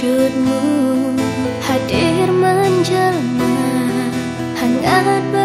wujudmu hadir menjelma hangat